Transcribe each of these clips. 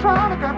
Trying to get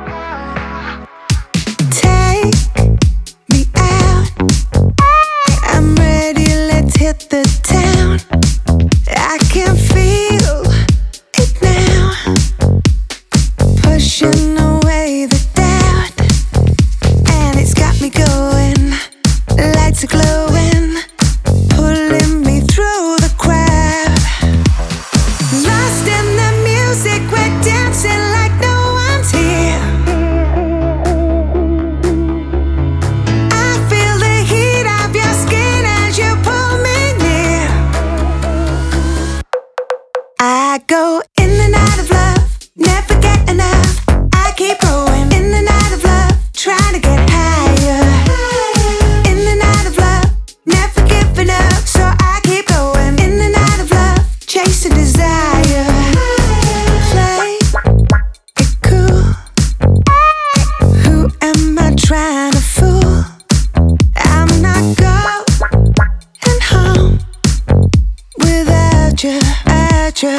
I go in the night of love, never get enough. I keep going in the night of love, trying to get higher. In the night of love, never giving up, so I keep going in the night of love, chasing desire. Play it cool. Who am I trying to fool? I'm not going home without you, at you.